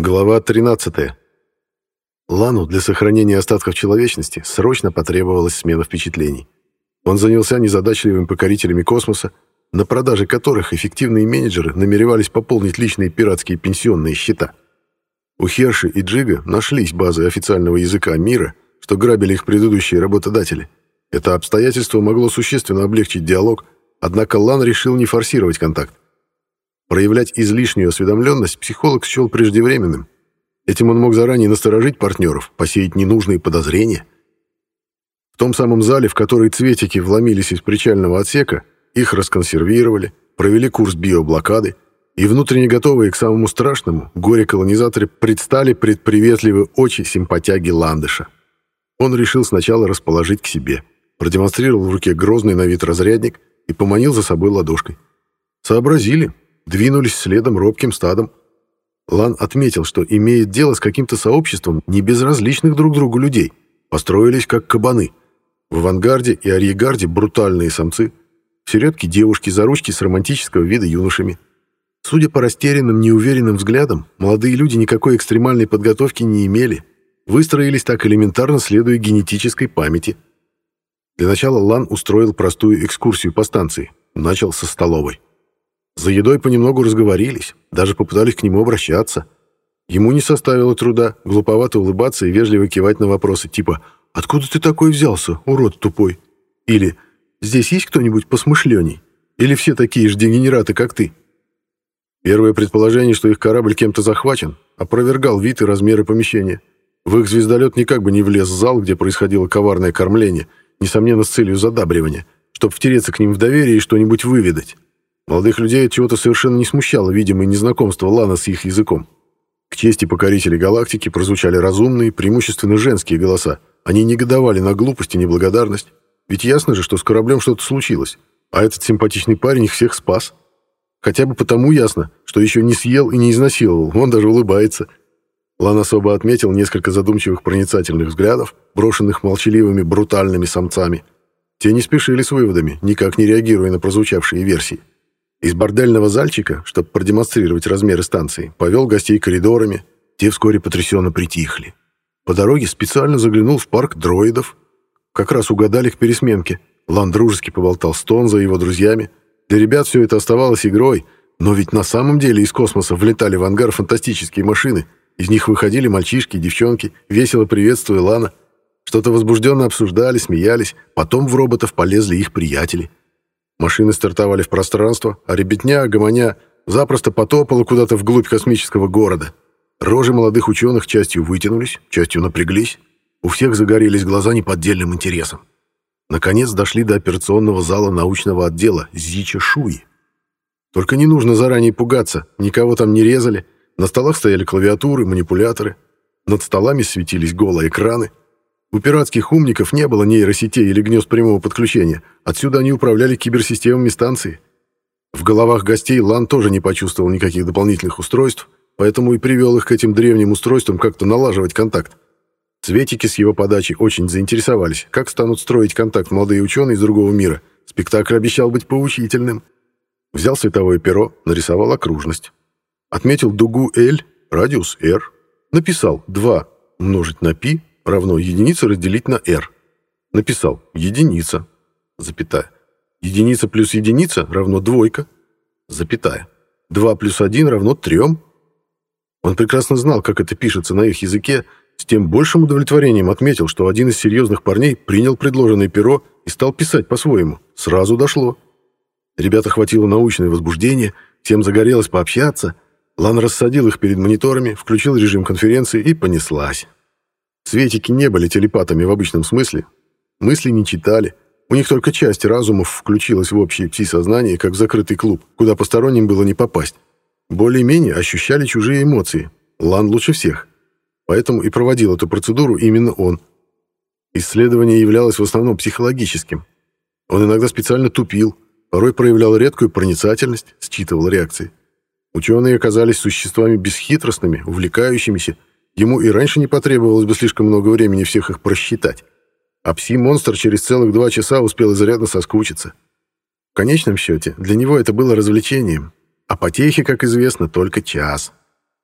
Глава 13. Лану для сохранения остатков человечности срочно потребовалась смена впечатлений. Он занялся незадачливыми покорителями космоса, на продаже которых эффективные менеджеры намеревались пополнить личные пиратские пенсионные счета. У Херши и Джига нашлись базы официального языка мира, что грабили их предыдущие работодатели. Это обстоятельство могло существенно облегчить диалог, однако Лан решил не форсировать контакт. Проявлять излишнюю осведомленность психолог счел преждевременным. Этим он мог заранее насторожить партнеров, посеять ненужные подозрения. В том самом зале, в который цветики вломились из причального отсека, их расконсервировали, провели курс биоблокады, и внутренне готовые к самому страшному, горе-колонизаторы предстали пред приветливые очи симпатяги Ландыша. Он решил сначала расположить к себе, продемонстрировал в руке грозный на вид разрядник и поманил за собой ладошкой. Сообразили, двинулись следом робким стадом. Лан отметил, что имеет дело с каким-то сообществом небезразличных друг другу людей, построились как кабаны. В авангарде и арьегарде брутальные самцы, в середке девушки за ручки с романтического вида юношами. Судя по растерянным, неуверенным взглядам, молодые люди никакой экстремальной подготовки не имели, выстроились так элементарно, следуя генетической памяти. Для начала Лан устроил простую экскурсию по станции, начал со столовой. За едой понемногу разговорились, даже попытались к нему обращаться. Ему не составило труда глуповато улыбаться и вежливо кивать на вопросы типа «Откуда ты такой взялся, урод тупой?» Или «Здесь есть кто-нибудь посмышленней?» Или все такие же дегенераты, как ты?» Первое предположение, что их корабль кем-то захвачен, опровергал вид и размеры помещения. В их звездолет никак бы не влез в зал, где происходило коварное кормление, несомненно, с целью задабривания, чтобы втереться к ним в доверие и что-нибудь выведать. Молодых людей от чего-то совершенно не смущало видимое незнакомство Лана с их языком. К чести покорителей галактики прозвучали разумные, преимущественно женские голоса. Они негодовали на глупость и неблагодарность. Ведь ясно же, что с кораблем что-то случилось. А этот симпатичный парень их всех спас. Хотя бы потому ясно, что еще не съел и не изнасиловал, он даже улыбается. Лан особо отметил несколько задумчивых проницательных взглядов, брошенных молчаливыми брутальными самцами. Те не спешили с выводами, никак не реагируя на прозвучавшие версии. Из бордельного зальчика, чтобы продемонстрировать размеры станции, повел гостей коридорами. Те вскоре потрясенно притихли. По дороге специально заглянул в парк дроидов. Как раз угадали к пересменке. Лан дружески поболтал с Тонзо и его друзьями. Для ребят все это оставалось игрой, но ведь на самом деле из космоса влетали в ангар фантастические машины. Из них выходили мальчишки, девчонки, весело приветствуя Лана. Что-то возбужденно обсуждали, смеялись. Потом в роботов полезли их приятели. Машины стартовали в пространство, а ребятня, гомоня, запросто потопала куда-то вглубь космического города. Рожи молодых ученых частью вытянулись, частью напряглись. У всех загорелись глаза неподдельным интересом. Наконец дошли до операционного зала научного отдела Зича Шуи. Только не нужно заранее пугаться, никого там не резали. На столах стояли клавиатуры, манипуляторы. Над столами светились голые экраны. У пиратских умников не было нейросетей или гнезд прямого подключения. Отсюда они управляли киберсистемами станции. В головах гостей Лан тоже не почувствовал никаких дополнительных устройств, поэтому и привел их к этим древним устройствам как-то налаживать контакт. Цветики с его подачи очень заинтересовались, как станут строить контакт молодые ученые из другого мира. Спектакль обещал быть поучительным. Взял световое перо, нарисовал окружность. Отметил дугу L, радиус R. Написал 2 умножить на π равно единица разделить на r. Написал единица, запятая. Единица плюс единица равно двойка, запятая. 2 плюс 1 равно 3. Он прекрасно знал, как это пишется на их языке, с тем большим удовлетворением отметил, что один из серьезных парней принял предложенное перо и стал писать по-своему. Сразу дошло. Ребята хватило научное возбуждение, всем загорелось пообщаться. Лан рассадил их перед мониторами, включил режим конференции и понеслась. Светики не были телепатами в обычном смысле. Мысли не читали. У них только часть разумов включилась в общее пси-сознание, как в закрытый клуб, куда посторонним было не попасть. Более-менее ощущали чужие эмоции. Лан лучше всех. Поэтому и проводил эту процедуру именно он. Исследование являлось в основном психологическим. Он иногда специально тупил, порой проявлял редкую проницательность, считывал реакции. Ученые оказались существами бесхитростными, увлекающимися, Ему и раньше не потребовалось бы слишком много времени всех их просчитать. А пси-монстр через целых два часа успел изрядно соскучиться. В конечном счете, для него это было развлечением. А потехи, как известно, только час.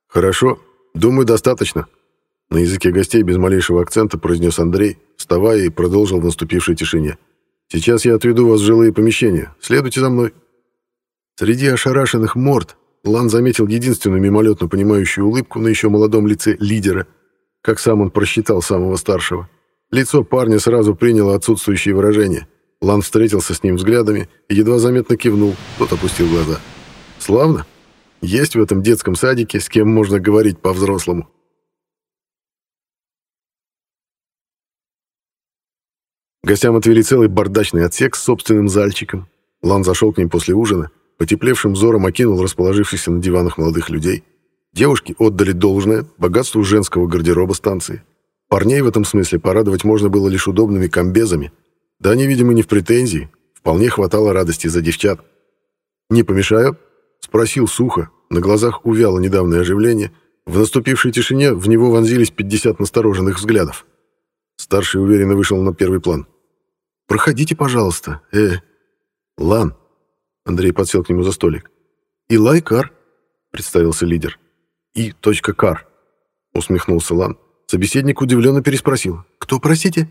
Хорошо, «Думаю, достаточно», — на языке гостей без малейшего акцента произнес Андрей, вставая и продолжил в наступившей тишине. «Сейчас я отведу вас в жилые помещения. Следуйте за мной». Среди ошарашенных морд Лан заметил единственную мимолетно понимающую улыбку на еще молодом лице лидера, как сам он просчитал самого старшего. Лицо парня сразу приняло отсутствующее выражение. Лан встретился с ним взглядами и едва заметно кивнул, тот опустил глаза. «Славно. Есть в этом детском садике, с кем можно говорить по-взрослому». Гостям отвели целый бардачный отсек с собственным зальчиком. Лан зашел к ним после ужина, потеплевшим взором окинул расположившихся на диванах молодых людей. Девушки отдали должное богатству женского гардероба станции. Парней в этом смысле порадовать можно было лишь удобными комбезами. Да они, видимо, не в претензии. Вполне хватало радости за девчат. «Не помешаю?» — спросил сухо. На глазах увяло недавнее оживление. В наступившей тишине в него вонзились 50 настороженных взглядов. Старший уверенно вышел на первый план. «Проходите, пожалуйста. Э, Лан». Андрей подсел к нему за столик. «Илай Кар», — представился лидер. «И. Кар», — усмехнулся Лан. Собеседник удивленно переспросил. «Кто, простите?»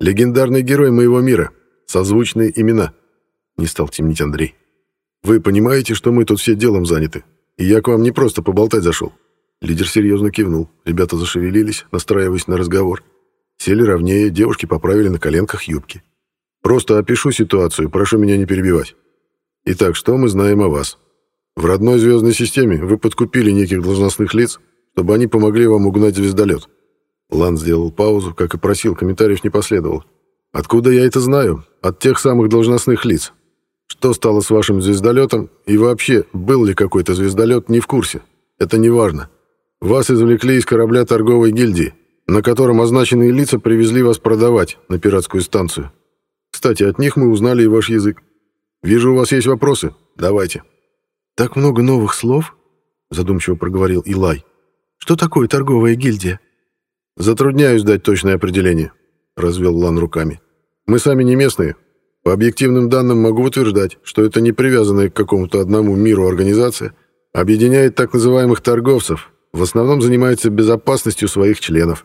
«Легендарный герой моего мира. Созвучные имена», — не стал темнить Андрей. «Вы понимаете, что мы тут все делом заняты, и я к вам не просто поболтать зашел». Лидер серьезно кивнул. Ребята зашевелились, настраиваясь на разговор. Сели ровнее, девушки поправили на коленках юбки. Просто опишу ситуацию, прошу меня не перебивать. Итак, что мы знаем о вас? В родной звездной системе вы подкупили неких должностных лиц, чтобы они помогли вам угнать звездолет. Лан сделал паузу, как и просил, комментариев не последовало. Откуда я это знаю? От тех самых должностных лиц. Что стало с вашим звездолетом и вообще, был ли какой-то звездолет, не в курсе. Это не важно. Вас извлекли из корабля торговой гильдии на котором означенные лица привезли вас продавать на пиратскую станцию. Кстати, от них мы узнали и ваш язык. Вижу, у вас есть вопросы. Давайте». «Так много новых слов?» — задумчиво проговорил Илай. «Что такое торговая гильдия?» «Затрудняюсь дать точное определение», — развел Лан руками. «Мы сами не местные. По объективным данным могу утверждать, что это не привязанная к какому-то одному миру организация, объединяет так называемых торговцев, в основном занимается безопасностью своих членов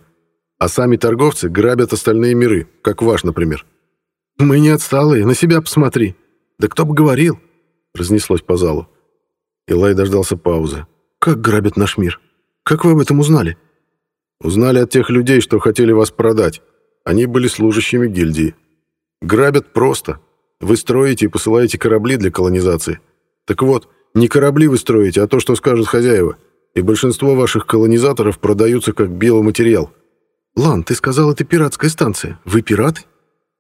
а сами торговцы грабят остальные миры, как ваш, например. «Мы не отсталые, на себя посмотри. Да кто бы говорил?» Разнеслось по залу. Илай дождался паузы. «Как грабят наш мир? Как вы об этом узнали?» «Узнали от тех людей, что хотели вас продать. Они были служащими гильдии. Грабят просто. Вы строите и посылаете корабли для колонизации. Так вот, не корабли вы строите, а то, что скажут хозяева. И большинство ваших колонизаторов продаются как биоматериал. «Лан, ты сказал, это пиратская станция. Вы пираты?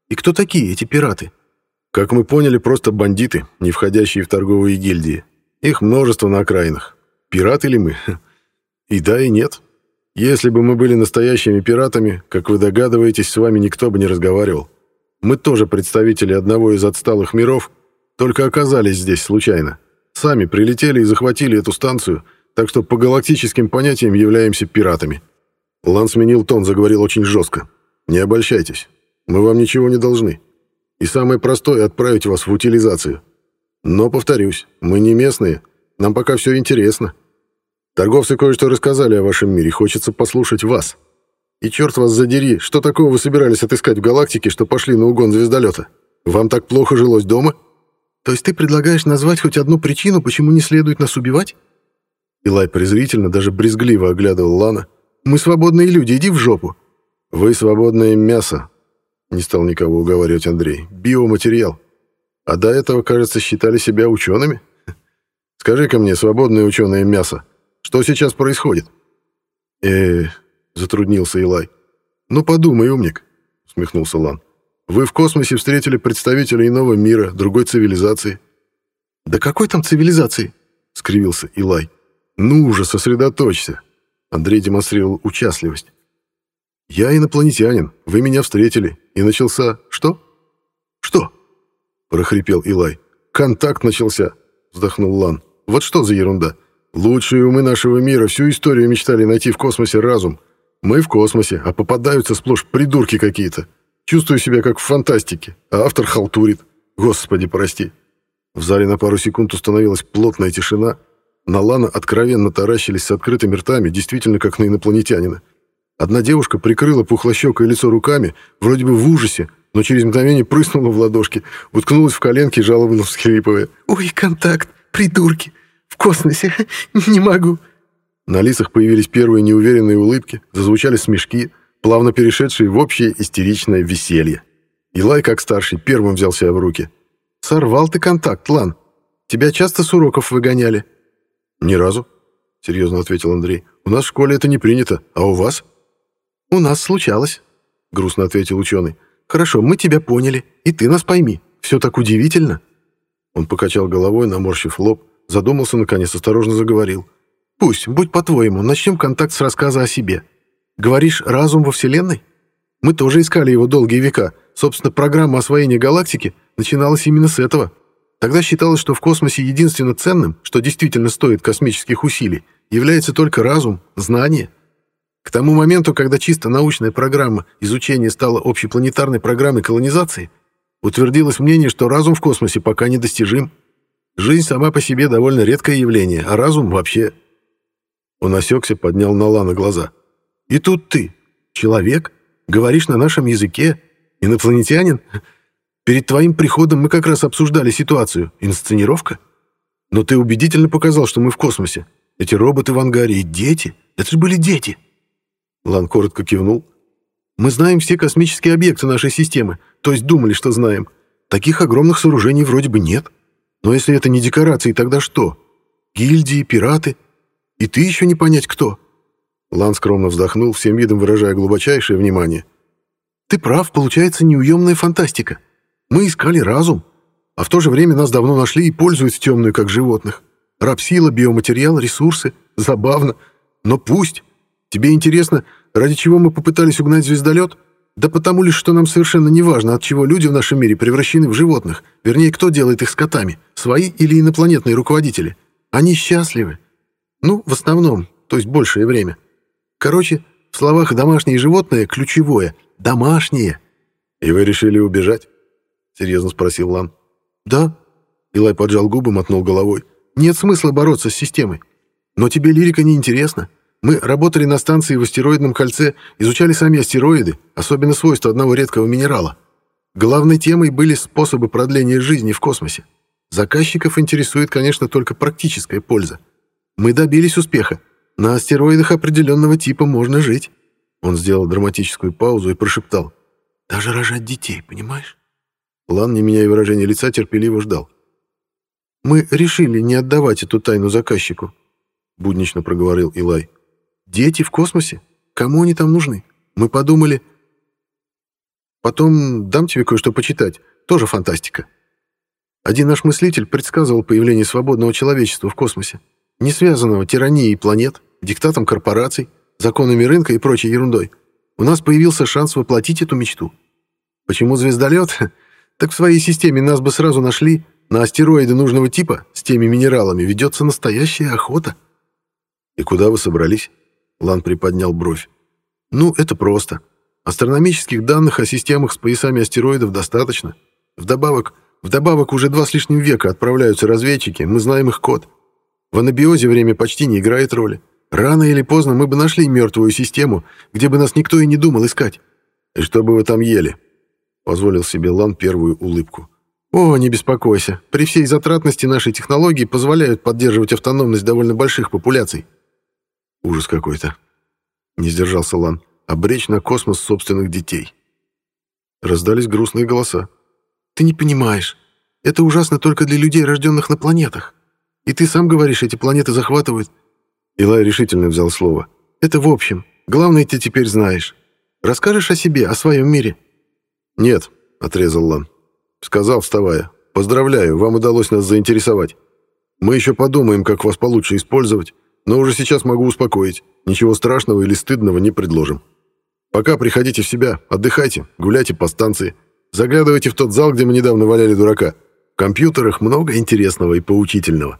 И кто такие эти пираты?» «Как мы поняли, просто бандиты, не входящие в торговые гильдии. Их множество на окраинах. Пираты ли мы? И да, и нет. Если бы мы были настоящими пиратами, как вы догадываетесь, с вами никто бы не разговаривал. Мы тоже представители одного из отсталых миров, только оказались здесь случайно. Сами прилетели и захватили эту станцию, так что по галактическим понятиям являемся пиратами». Лан сменил тон, заговорил очень жестко. «Не обольщайтесь. Мы вам ничего не должны. И самое простое — отправить вас в утилизацию. Но, повторюсь, мы не местные, нам пока все интересно. Торговцы кое-что рассказали о вашем мире, хочется послушать вас. И черт вас задери, что такого вы собирались отыскать в галактике, что пошли на угон звездолета? Вам так плохо жилось дома? То есть ты предлагаешь назвать хоть одну причину, почему не следует нас убивать?» Илай презрительно, даже брезгливо оглядывал Лана, мы свободные люди, иди в жопу. Вы свободное мясо, не стал никого уговаривать Андрей. Биоматериал. А до этого, кажется, считали себя учеными. Скажи-ка мне, свободное ученое мясо, что сейчас происходит? э затруднился Илай. Ну подумай, умник, усмехнулся Лан. Вы в космосе встретили представителя иного мира, другой цивилизации. Да какой там цивилизации? скривился Илай. Ну уже сосредоточься. Андрей демонстрировал участливость. «Я инопланетянин, вы меня встретили, и начался... Что?» «Что?» — прохрипел Илай. «Контакт начался», — вздохнул Лан. «Вот что за ерунда? Лучшие умы нашего мира всю историю мечтали найти в космосе разум. Мы в космосе, а попадаются сплошь придурки какие-то. Чувствую себя как в фантастике, а автор халтурит. Господи, прости». В зале на пару секунд установилась плотная тишина — На Лана откровенно таращились с открытыми ртами, действительно как на инопланетянина. Одна девушка прикрыла пухлощекое лицо руками, вроде бы в ужасе, но через мгновение прыснула в ладошки, уткнулась в коленки, жалобно всхлипывая. «Ой, контакт, придурки! В космосе! Не могу!» На лицах появились первые неуверенные улыбки, зазвучали смешки, плавно перешедшие в общее истеричное веселье. Илай, как старший, первым взял себя в руки. «Сорвал ты контакт, Лан. Тебя часто с уроков выгоняли?» «Ни разу», — серьезно ответил Андрей. «У нас в школе это не принято, а у вас?» «У нас случалось», — грустно ответил ученый. «Хорошо, мы тебя поняли, и ты нас пойми. Все так удивительно». Он покачал головой, наморщив лоб, задумался, наконец, осторожно заговорил. «Пусть, будь по-твоему, начнем контакт с рассказа о себе. Говоришь, разум во Вселенной? Мы тоже искали его долгие века. Собственно, программа освоения галактики начиналась именно с этого. Тогда считалось, что в космосе единственно ценным, что действительно стоит космических усилий, является только разум, знание. К тому моменту, когда чисто научная программа изучения стала общепланетарной программой колонизации, утвердилось мнение, что разум в космосе пока недостижим. Жизнь сама по себе довольно редкое явление, а разум вообще... Он осекся, поднял на Лана глаза. «И тут ты, человек, говоришь на нашем языке, инопланетянин? Перед твоим приходом мы как раз обсуждали ситуацию. Инсценировка? Но ты убедительно показал, что мы в космосе. Эти роботы в ангаре и дети. Это же были дети!» Лан коротко кивнул. «Мы знаем все космические объекты нашей системы, то есть думали, что знаем. Таких огромных сооружений вроде бы нет. Но если это не декорации, тогда что? Гильдии, пираты? И ты еще не понять, кто?» Лан скромно вздохнул, всем видом выражая глубочайшее внимание. «Ты прав, получается неуемная фантастика. Мы искали разум, а в то же время нас давно нашли и пользуют в темную, как животных. Рабсила, биоматериал, ресурсы. Забавно. Но пусть. Тебе интересно, ради чего мы попытались угнать звездолет? Да потому лишь, что нам совершенно не важно, от чего люди в нашем мире превращены в животных. Вернее, кто делает их скотами, свои или инопланетные руководители. Они счастливы. Ну, в основном, то есть большее время. Короче, в словах «домашнее животное» ключевое «домашнее». «И вы решили убежать?» — серьезно спросил Лан. «Да». Илай поджал губы, мотнул головой. «Нет смысла бороться с системой. Но тебе лирика не интересна. Мы работали на станции в астероидном кольце, изучали сами астероиды, особенно свойства одного редкого минерала. Главной темой были способы продления жизни в космосе. Заказчиков интересует, конечно, только практическая польза. Мы добились успеха. На астероидах определенного типа можно жить». Он сделал драматическую паузу и прошептал. «Даже рожать детей, понимаешь?» Лан, не меняя выражения лица, терпеливо ждал. «Мы решили не отдавать эту тайну заказчику», — буднично проговорил Илай. Дети в космосе? Кому они там нужны? Мы подумали... Потом дам тебе кое-что почитать. Тоже фантастика. Один наш мыслитель предсказывал появление свободного человечества в космосе, не связанного тиранией планет, диктатом корпораций, законами рынка и прочей ерундой. У нас появился шанс воплотить эту мечту. Почему звездолет? Так в своей системе нас бы сразу нашли. На астероиды нужного типа с теми минералами ведется настоящая охота. И куда вы собрались? Лан приподнял бровь. «Ну, это просто. Астрономических данных о системах с поясами астероидов достаточно. Вдобавок, вдобавок уже два с лишним века отправляются разведчики, мы знаем их код. В анабиозе время почти не играет роли. Рано или поздно мы бы нашли мертвую систему, где бы нас никто и не думал искать. И что бы вы там ели?» Позволил себе Лан первую улыбку. «О, не беспокойся. При всей затратности нашей технологии позволяют поддерживать автономность довольно больших популяций. Ужас какой-то. Не сдержался Лан. Обречь на космос собственных детей. Раздались грустные голоса. Ты не понимаешь. Это ужасно только для людей, рожденных на планетах. И ты сам говоришь, эти планеты захватывают. Илай решительно взял слово. Это в общем. Главное, ты теперь знаешь. Расскажешь о себе, о своем мире? Нет, отрезал Лан. Сказал, вставая. Поздравляю, вам удалось нас заинтересовать. Мы еще подумаем, как вас получше использовать, но уже сейчас могу успокоить. Ничего страшного или стыдного не предложим. Пока приходите в себя, отдыхайте, гуляйте по станции. Заглядывайте в тот зал, где мы недавно валяли дурака. В компьютерах много интересного и поучительного.